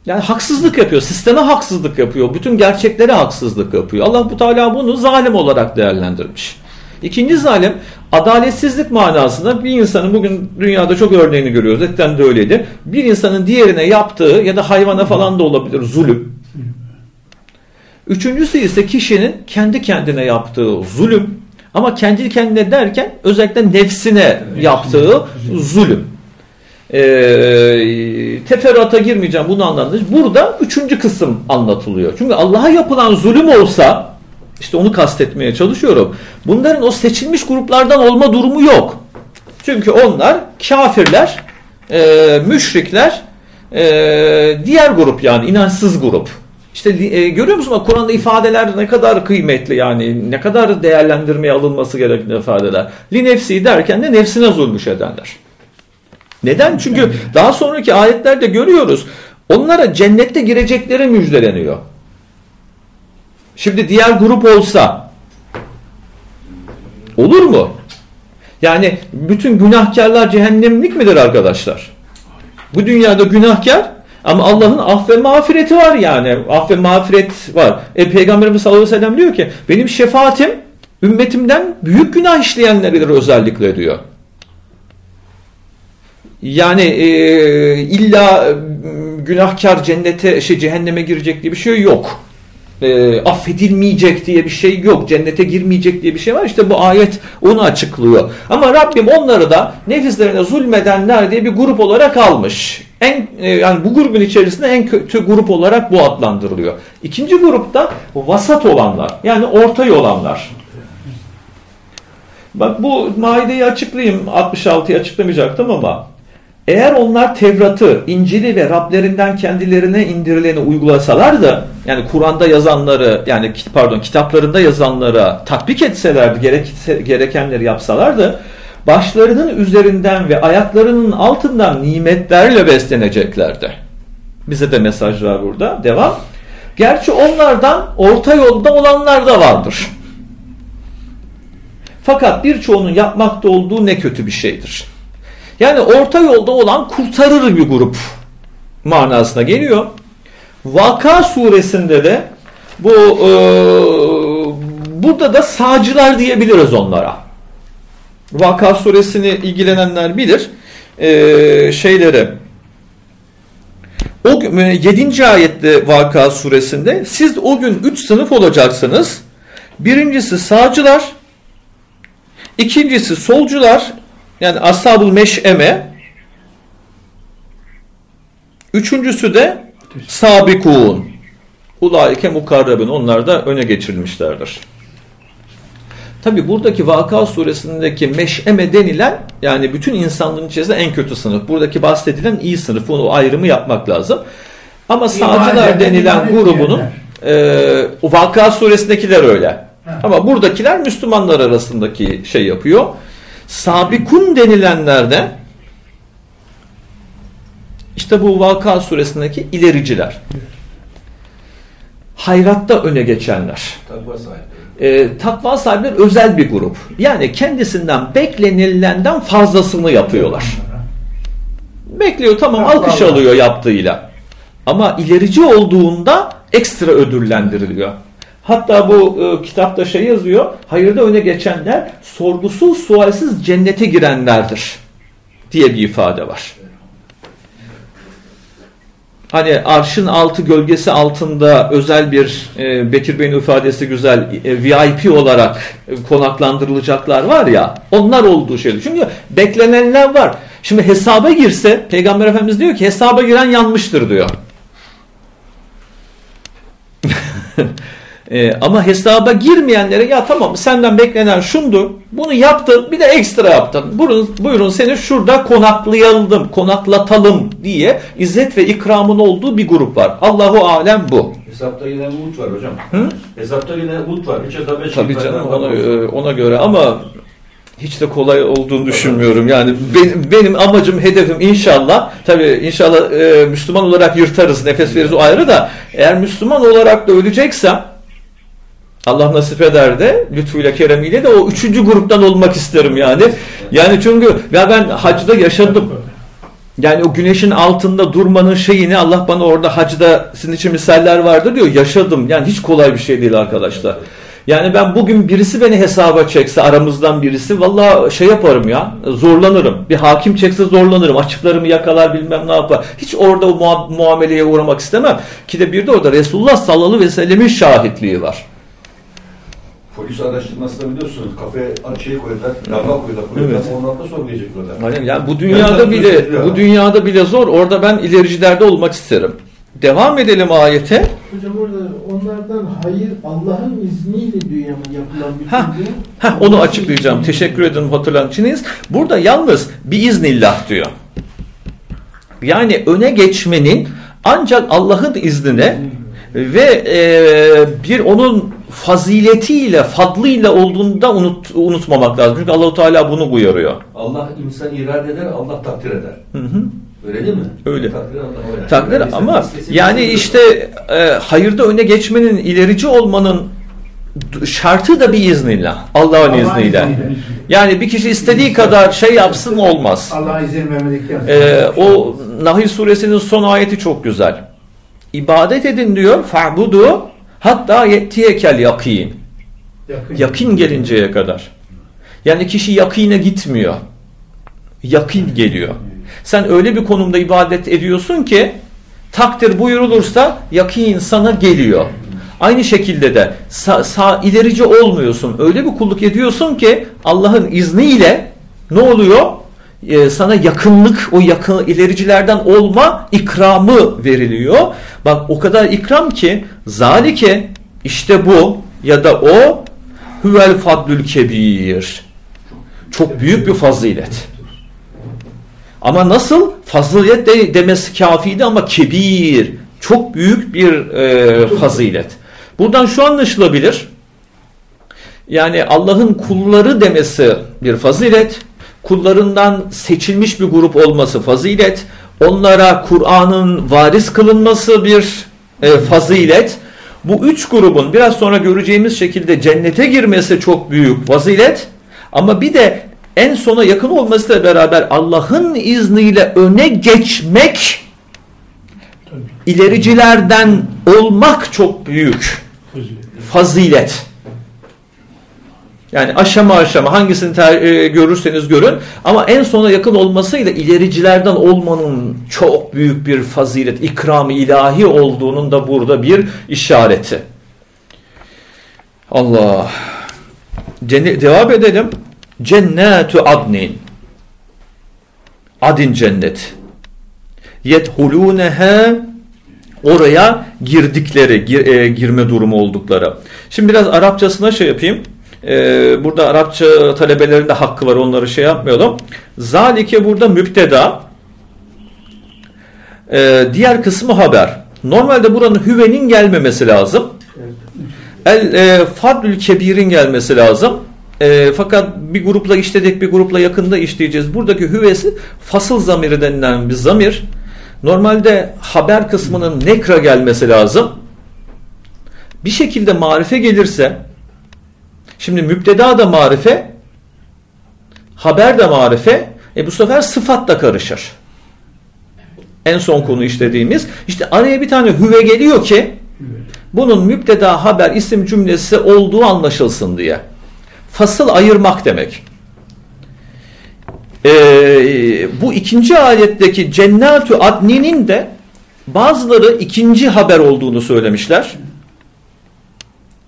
Yani haksızlık yapıyor, sisteme haksızlık yapıyor, bütün gerçeklere haksızlık yapıyor. Allah bu Teala bunu zalim olarak değerlendirmiş. İkinci zalim adaletsizlik manasında bir insanın bugün dünyada çok örneğini görüyoruz. Etten de öyleydi. Bir insanın diğerine yaptığı ya da hayvana falan da olabilir zulüm. Üçüncüsü ise kişinin kendi kendine yaptığı zulüm. Ama kendi kendine derken özellikle nefsine yaptığı zulüm. Ee, teferruata girmeyeceğim bunu anlatmış. Burada üçüncü kısım anlatılıyor. Çünkü Allah'a yapılan zulüm olsa işte onu kastetmeye çalışıyorum. Bunların o seçilmiş gruplardan olma durumu yok. Çünkü onlar kafirler, e, müşrikler, e, diğer grup yani inançsız grup. İşte e, görüyor musun Kur'an'da ifadeler ne kadar kıymetli yani ne kadar değerlendirmeye alınması gereken ifadeler. Li nefsi derken de nefsine zulmüş edenler. Neden? Çünkü daha sonraki ayetlerde görüyoruz. Onlara cennette girecekleri müjdeleniyor. Şimdi diğer grup olsa olur mu? Yani bütün günahkarlar cehennemlik midir arkadaşlar? Bu dünyada günahkar ama Allah'ın af ve mağfireti var yani. Af ve mağfiret var. E, Peygamberimiz sallallahu aleyhi ve sellem diyor ki benim şefaatim ümmetimden büyük günah işleyenleridir özellikle diyor. Yani e, illa günahkar cennete şey cehenneme girecek diye bir şey yok. E, affedilmeyecek diye bir şey yok. Cennete girmeyecek diye bir şey var. İşte bu ayet onu açıklıyor. Ama Rabbim onları da nefislerine zulmedenler diye bir grup olarak almış. En e, yani bu grubun içerisinde en kötü grup olarak bu adlandırılıyor. İkinci grupta vasat olanlar. Yani orta olanlar. Bak bu maideyi açıklayayım. 66'yı açıklamayacaktım ama eğer onlar Tevrat'ı, İncil'i ve Rablerinden kendilerine indirileni uygulasalar da yani Kur'an'da yazanları yani pardon kitaplarında yazanlara tatbik etselerdi gerekse, gerekenleri yapsalardı başlarının üzerinden ve ayaklarının altından nimetlerle besleneceklerdi. Bize de mesaj var burada. Devam. Gerçi onlardan orta yolda olanlar da vardır. Fakat birçoğunun yapmakta olduğu ne kötü bir şeydir. Yani orta yolda olan kurtarır bir grup manasına geliyor. Vaka suresinde de bu e, burada da sağcılar diyebiliriz onlara. Vaka suresini ilgilenenler bilir. E, şeyleri o 7. ayette Vaka suresinde siz o gün 3 sınıf olacaksınız. Birincisi sağcılar, ikincisi solcular, yani ashabul meş'eme üçüncüsü de sabikun ulaike mukarrabın onlar da öne geçirilmişlerdir. Tabi buradaki Vaka suresindeki meş'eme denilen yani bütün insanlığın içerisinde en kötü sınıf. Buradaki bahsedilen iyi sınıf. Onu ayrımı yapmak lazım. Ama sağcılar denilen grubunun e, Vaka suresindekiler öyle. Ha. Ama buradakiler Müslümanlar arasındaki şey yapıyor. Sabikun denilenlerde işte bu Vaka suresindeki ilericiler. Hayratta öne geçenler. Takva sahibi. Ee, takva sahipleri özel bir grup. Yani kendisinden beklenilenden fazlasını yapıyorlar. Bekliyor tamam alkış alıyor yaptığıyla. Ama ilerici olduğunda ekstra ödüllendiriliyor. Hatta bu e, kitapta şey yazıyor. Hayırda öne geçenler sorgusuz sualsiz cennete girenlerdir diye bir ifade var. Hani arşın altı gölgesi altında özel bir e, Bekir Bey'in ifadesi güzel e, VIP olarak e, konaklandırılacaklar var ya onlar olduğu şey. Çünkü beklenenler var. Şimdi hesaba girse Peygamber Efendimiz diyor ki hesaba giren yanmıştır diyor. E, ama hesaba girmeyenlere ya tamam senden beklenen şundu. Bunu yaptın bir de ekstra yaptın. Buyurun, buyurun seni şurada konaklayalım, konaklatalım diye izzet ve ikramın olduğu bir grup var. Allahu alem bu. Hesapta yine umut var hocam. Hı? Hesapta yine umut var. Hiç hesaba Tabii çıkmadan canım ona, ona göre ama hiç de kolay olduğunu düşünmüyorum. Yani benim, benim amacım, hedefim inşallah, tabii inşallah e, Müslüman olarak yırtarız, nefes veririz o ayrı da eğer Müslüman olarak da öleceksem Allah nasip eder de lütfuyla keremiyle de o üçüncü gruptan olmak isterim yani. Yani çünkü ya ben hacda yaşadım. Yani o güneşin altında durmanın şeyini Allah bana orada hacda sizin için misaller vardır diyor. Yaşadım. Yani hiç kolay bir şey değil arkadaşlar. Yani ben bugün birisi beni hesaba çekse aramızdan birisi valla şey yaparım ya zorlanırım. Bir hakim çekse zorlanırım. Açıklarımı yakalar bilmem ne yapar. Hiç orada o muameleye uğramak istemem. Ki de bir de orada Resulullah sallallahu aleyhi ve sellemin şahitliği var. Polis araştırmasında biliyorsunuz kafe şey koyuyorlar, lamba koyuyorlar, koyuyorlar. Evet. Ondan da sorgulayacak orada. Aynen. Yani bu dünyada Yani bile gösteriyor bu ama. dünyada bile zor. Orada ben ilericilerde olmak isterim. Devam edelim ayete. Hocam orada onlardan hayır Allah'ın izniyle dünyaya yapılan bir Ha, dünya. Heh, onu açıklayacağım. Teşekkür ederim hatırlatçınız. Burada yalnız biiznillah diyor. Yani öne geçmenin ancak Allah'ın iznine ve e, bir onun faziletiyle, fadlıyla olduğunda unut, unutmamak lazım. Çünkü Allahu Teala bunu buyuruyor. Allah insan irade eder, Allah takdir eder. Hı hı. Öyle değil mi? Öyle. Takdir Allah öyle. Takdir Yani ama yani işte e, hayırda öne geçmenin, ilerici olmanın şartı da bir iznillah. Allah'ın Allah'ın izniyle. izniyle. Yani bir kişi istediği kadar şey yapsın olmaz. Allah izin vermedikten sonra. Ee, o Nahil suresinin son ayeti çok güzel. İbadet edin diyor. Fa'budu hatta yettiyekel yakin. Yakın. Yakin gelinceye kadar. Yani kişi yakine gitmiyor. Yakin geliyor. Sen öyle bir konumda ibadet ediyorsun ki takdir buyurulursa yakin sana geliyor. Aynı şekilde de sağ, sağ ilerici olmuyorsun. Öyle bir kulluk ediyorsun ki Allah'ın izniyle ne oluyor? Ee, sana yakınlık, o yakın ilericilerden olma ikramı veriliyor. Bak o kadar ikram ki zalike işte bu ya da o huvel fadlül kebir. Çok büyük bir fazilet. Ama nasıl? Fazilet de demesi kafiydi ama kebir. Çok büyük bir e, fazilet. Buradan şu anlaşılabilir. Yani Allah'ın kulları demesi bir fazilet. Kullarından seçilmiş bir grup olması fazilet. Onlara Kur'an'ın varis kılınması bir e, fazilet. Bu üç grubun biraz sonra göreceğimiz şekilde cennete girmesi çok büyük fazilet. Ama bir de en sona yakın olmasıyla beraber Allah'ın izniyle öne geçmek ilericilerden olmak çok büyük fazilet. Yani aşama aşama hangisini ter- e, görürseniz görün ama en sona yakın olmasıyla ilericilerden olmanın çok büyük bir fazilet, ikramı ilahi olduğunun da burada bir işareti. Allah. Cennet, devam edelim. Cennetu adnin. Adin cennet. Yedhulunehe oraya girdikleri, gir- e, girme durumu oldukları. Şimdi biraz Arapçasına şey yapayım. Ee, burada Arapça talebelerin de hakkı var onları şey yapmayalım. Zalike burada müpteda. Ee, diğer kısmı haber. Normalde buranın hüvenin gelmemesi lazım. El e, fadlül kebirin gelmesi lazım. E, fakat bir grupla işledik bir grupla yakında işleyeceğiz. Buradaki hüvesi fasıl zamiri denilen bir zamir. Normalde haber kısmının nekra gelmesi lazım. Bir şekilde marife gelirse şimdi müpteda da marife haber de marife e bu sefer sıfat da karışır. En son konu işlediğimiz işte araya bir tane hüve geliyor ki bunun müpteda haber isim cümlesi olduğu anlaşılsın diye. Fasıl ayırmak demek. Ee, bu ikinci ayetteki cennetü adninin de bazıları ikinci haber olduğunu söylemişler.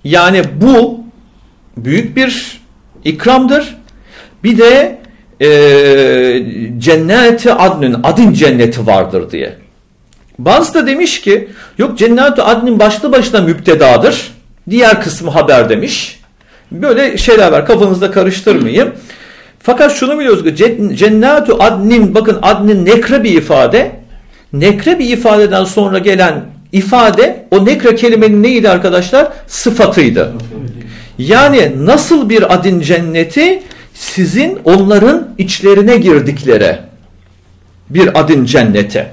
Yani bu büyük bir ikramdır. Bir de e, cenneti adnin, adin cenneti vardır diye. Bazı da demiş ki yok cennetü adnin başlı başına müptedadır. Diğer kısmı haber demiş. Böyle şeyler var. Kafanızda karıştırmayayım. Fakat şunu biliyoruz ki cen- cennatu adnin bakın adnin nekre bir ifade. Nekre bir ifadeden sonra gelen ifade o nekre kelimenin neydi arkadaşlar? Sıfatıydı. Yani nasıl bir adin cenneti sizin onların içlerine girdikleri bir adin cennete.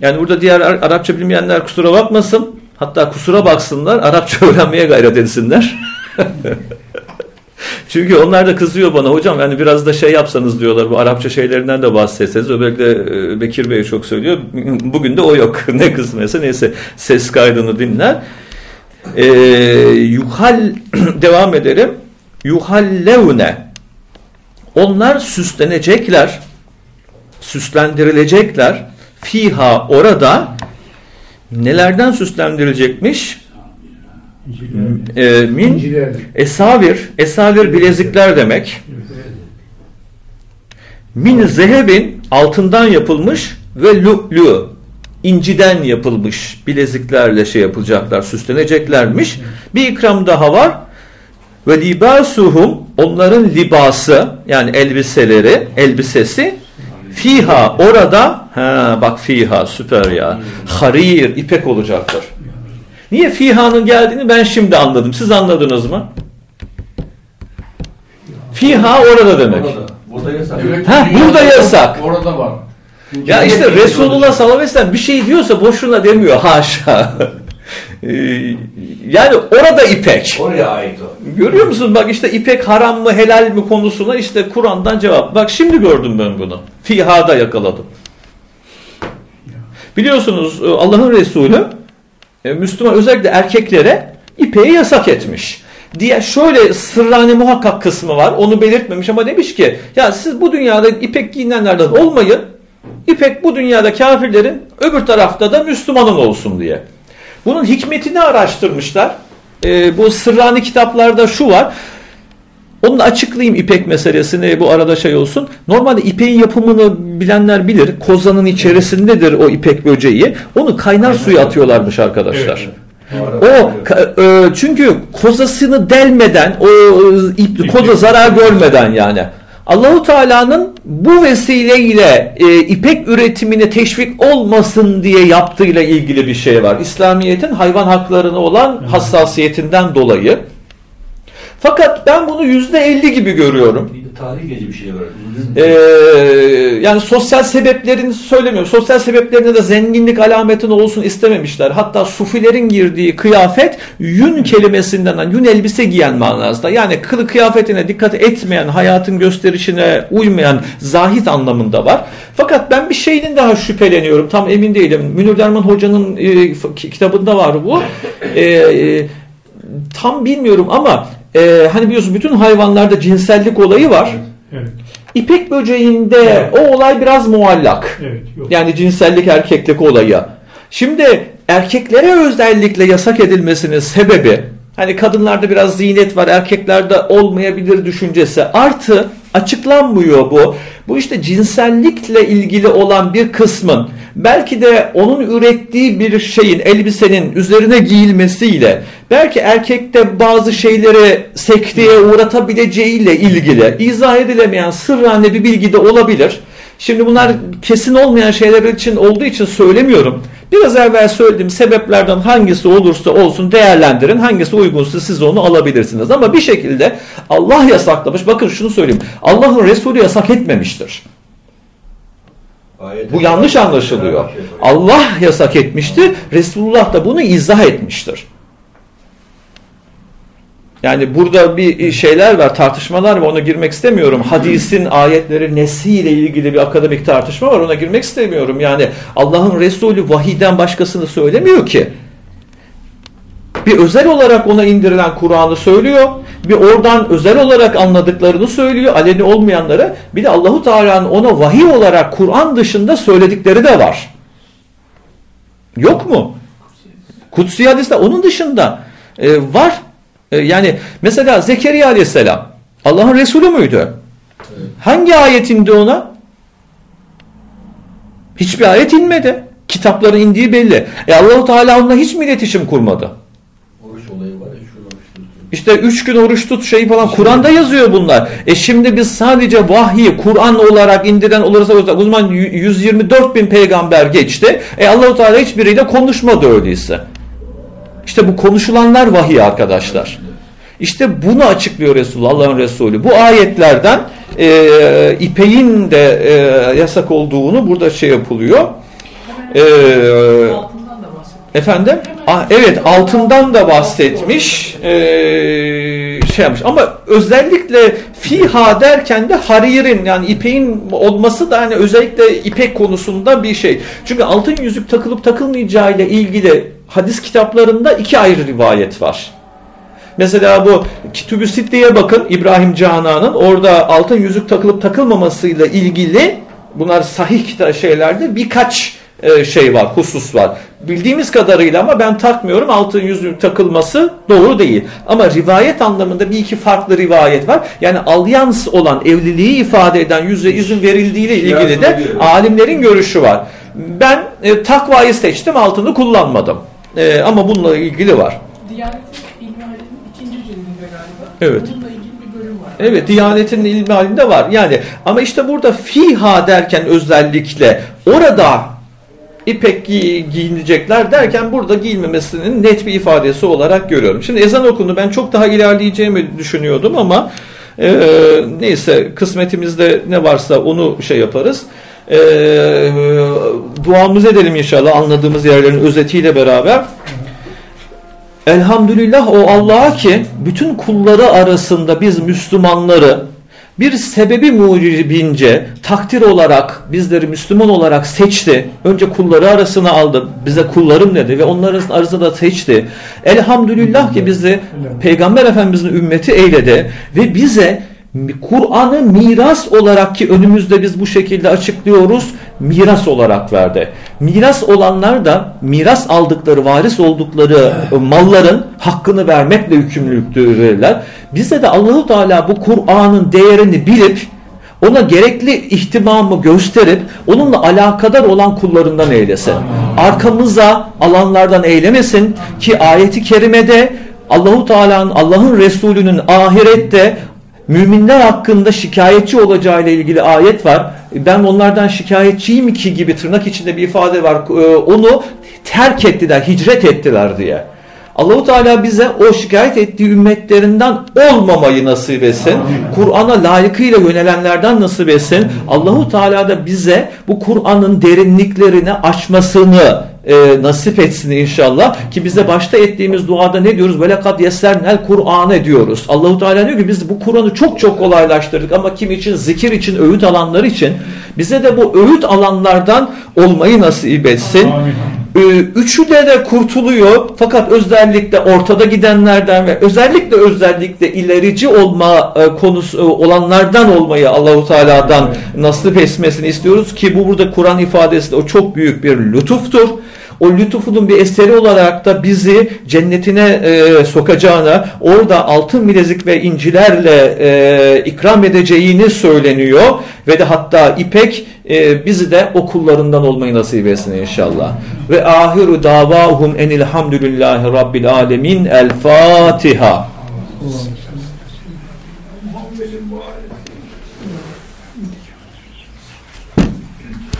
Yani burada diğer Ar- Arapça bilmeyenler kusura bakmasın. Hatta kusura baksınlar. Arapça öğrenmeye gayret etsinler. Çünkü onlar da kızıyor bana hocam yani biraz da şey yapsanız diyorlar bu Arapça şeylerinden de bahsetseniz. Özellikle e, Bekir Bey çok söylüyor. Bugün de o yok. ne kısmetse neyse ses kaydını dinler. Ee, yuhal devam edelim. Yuhallevne onlar süslenecekler süslendirilecekler fiha orada nelerden süslendirilecekmiş? E, min esavir, esavir bilezikler demek. Min zehebin altından yapılmış ve lu'lu inciden yapılmış bileziklerle şey yapılacaklar, süsleneceklermiş. Bir ikram daha var. Ve libasuhum onların libası yani elbiseleri, elbisesi fiha orada ha bak fiha süper ya. Harir ipek olacaktır. Niye fihanın geldiğini ben şimdi anladım. Siz anladınız mı? Fiha orada demek. Orada. Burada yasak. Ha, burada yasak. Orada var. Ya işte Resulullah sallallahu aleyhi ve sellem bir şey diyorsa boşuna demiyor haşa. Ee, yani orada ipek. Oraya ait o. Görüyor musun? Bak işte ipek haram mı helal mi konusuna işte Kur'an'dan cevap. Bak şimdi gördüm ben bunu. Fiha'da yakaladım. Biliyorsunuz e, Allah'ın Resulü e, Müslüman özellikle erkeklere ipeği yasak etmiş. Diye şöyle sırrani muhakkak kısmı var. Onu belirtmemiş ama demiş ki ya siz bu dünyada ipek giyinenlerden olmayın. İpek bu dünyada kafirlerin öbür tarafta da Müslümanın olsun diye. Bunun hikmetini araştırmışlar. Ee, bu sırrani kitaplarda şu var. Onu da açıklayayım ipek meselesini bu arada şey olsun. Normalde ipeğin yapımını bilenler bilir. Kozanın içerisindedir o ipek böceği. Onu kaynar suya atıyorlarmış arkadaşlar. O ka- e, çünkü kozasını delmeden o e, ip, koza zarar görmeden yani. Allahu Teala'nın bu vesileyle e, ipek üretimine teşvik olmasın diye yaptığıyla ilgili bir şey var. İslamiyet'in hayvan haklarına olan hassasiyetinden dolayı. Fakat ben bunu yüzde elli gibi görüyorum. Bir de tarih gece bir şey var. Ee, yani sosyal sebeplerini söylemiyorum. Sosyal sebeplerine de zenginlik alametin olsun istememişler. Hatta sufilerin girdiği kıyafet yün kelimesinden yün elbise giyen manasında. Yani kılı kıyafetine dikkat etmeyen, hayatın gösterişine uymayan zahit anlamında var. Fakat ben bir şeyin daha şüpheleniyorum. Tam emin değilim. Münir Derman Hoca'nın e, kitabında var bu. E, e, tam bilmiyorum ama e, hani biliyorsun bütün hayvanlarda cinsellik olayı var. Evet. İpek böceğinde o olay biraz muallak. Evet. Yok. Yani cinsellik erkeklik olayı. Şimdi erkeklere özellikle yasak edilmesinin sebebi hani kadınlarda biraz zinet var erkeklerde olmayabilir düşüncesi artı açıklanmıyor bu. Bu işte cinsellikle ilgili olan bir kısmın belki de onun ürettiği bir şeyin elbisenin üzerine giyilmesiyle belki erkekte bazı şeyleri sekteye uğratabileceğiyle ilgili izah edilemeyen sırrane bir bilgi de olabilir. Şimdi bunlar kesin olmayan şeyler için olduğu için söylemiyorum. Biraz evvel söylediğim sebeplerden hangisi olursa olsun değerlendirin. Hangisi uygunsa siz onu alabilirsiniz. Ama bir şekilde Allah yasaklamış. Bakın şunu söyleyeyim. Allah'ın Resulü yasak etmemiştir. Bu yanlış anlaşılıyor. Allah yasak etmiştir. Resulullah da bunu izah etmiştir. Yani burada bir şeyler var, tartışmalar var. Ona girmek istemiyorum. Hadisin ayetleri nesiyle ilgili bir akademik tartışma var. Ona girmek istemiyorum. Yani Allah'ın Resulü vahiden başkasını söylemiyor ki. Bir özel olarak ona indirilen Kur'an'ı söylüyor. Bir oradan özel olarak anladıklarını söylüyor. Aleni olmayanları. Bir de Allahu Teala'nın ona vahiy olarak Kur'an dışında söyledikleri de var. Yok mu? Kutsi hadisler onun dışında e, var. E, yani mesela Zekeriya aleyhisselam Allah'ın Resulü müydü? Hangi ayet indi ona? Hiçbir ayet inmedi. Kitapların indiği belli. E Allahu Teala onunla hiç mi iletişim kurmadı? Oruç olayı var İşte üç gün oruç tut şey falan Kur'an'da yazıyor bunlar. E şimdi biz sadece vahyi Kur'an olarak indiren olursa o zaman 124 bin peygamber geçti. E Allahu Teala hiçbiriyle konuşmadı öyleyse. İşte bu konuşulanlar vahiy arkadaşlar. İşte bunu açıklıyor Resulullah, Allah'ın Resulü. Bu ayetlerden e, ipeğin de e, yasak olduğunu burada şey yapılıyor. E, efendim? Ah, evet altından da bahsetmiş. E, şey yapmış. Ama özellikle fiha derken de haririn yani ipeğin olması da hani özellikle ipek konusunda bir şey. Çünkü altın yüzük takılıp takılmayacağı ile ilgili hadis kitaplarında iki ayrı rivayet var. Mesela bu Kütüb-ü Sitte'ye bakın İbrahim Canan'ın orada altın yüzük takılıp takılmamasıyla ilgili bunlar sahih şeylerde birkaç e, şey var, husus var. Bildiğimiz kadarıyla ama ben takmıyorum altın yüzük takılması doğru değil. Ama rivayet anlamında bir iki farklı rivayet var. Yani alyans olan evliliği ifade eden yüze izin verildiğiyle ilgili de alimlerin görüşü var. Ben e, takvayı seçtim altını kullanmadım. E, ama bununla ilgili var. Diyanet'in İlmihal'in ikinci cildinde galiba. Evet. Bununla ilgili bir bölüm var. Evet Diyanet'in ilmi halinde var. Yani ama işte burada fiha derken özellikle orada ipek giy giyinecekler derken burada giyilmemesinin net bir ifadesi olarak görüyorum. Şimdi ezan okundu. Ben çok daha ilerleyeceğimi düşünüyordum ama e, neyse kısmetimizde ne varsa onu şey yaparız. E, duamızı edelim inşallah anladığımız yerlerin özetiyle beraber. Elhamdülillah o Allah'a ki bütün kulları arasında biz Müslümanları bir sebebi mucibince takdir olarak bizleri Müslüman olarak seçti. Önce kulları arasına aldı. Bize kullarım dedi ve onların arasında seçti. Elhamdülillah ki bizi Peygamber Efendimizin ümmeti eyledi ve bize Kur'an'ı miras olarak ki önümüzde biz bu şekilde açıklıyoruz miras olarak verdi. Miras olanlar da miras aldıkları, varis oldukları malların hakkını vermekle yükümlülüktürler. Bize de Allahu Teala bu Kur'an'ın değerini bilip ona gerekli ihtimamı gösterip onunla alakadar olan kullarından eylesin. Arkamıza alanlardan eylemesin ki ayeti kerimede Allahu Teala'nın Allah'ın Resulü'nün ahirette müminler hakkında şikayetçi olacağı ile ilgili ayet var. Ben onlardan şikayetçiyim ki gibi tırnak içinde bir ifade var. Ee, Onu terk ettiler, hicret ettiler diye. Allahu Teala bize o şikayet ettiği ümmetlerinden olmamayı nasip etsin. Kur'an'a layıkıyla yönelenlerden nasip etsin. Allahu Teala da bize bu Kur'an'ın derinliklerini açmasını e, nasip etsin inşallah. Ki bize başta ettiğimiz duada ne diyoruz? Velekad yesernel Kur'an diyoruz. Allahu Teala diyor ki biz bu Kur'an'ı çok çok kolaylaştırdık ama kim için? Zikir için, öğüt alanlar için. Bize de bu öğüt alanlardan olmayı nasip etsin. Ee, Üçü de de kurtuluyor fakat özellikle ortada gidenlerden ve özellikle özellikle ilerici olma e, konusu e, olanlardan olmayı Allahu Teala'dan nasip etmesini istiyoruz ki bu burada Kur'an ifadesi de o çok büyük bir lütuftur. O lütufunun bir eseri olarak da bizi cennetine e, sokacağına, orada altın bilezik ve incilerle e, ikram edeceğini söyleniyor. Ve de hatta İpek e, bizi de okullarından olmayı nasip etsin inşallah. Ve ahiru davahum enilhamdülillahi rabbil alemin. El Fatiha.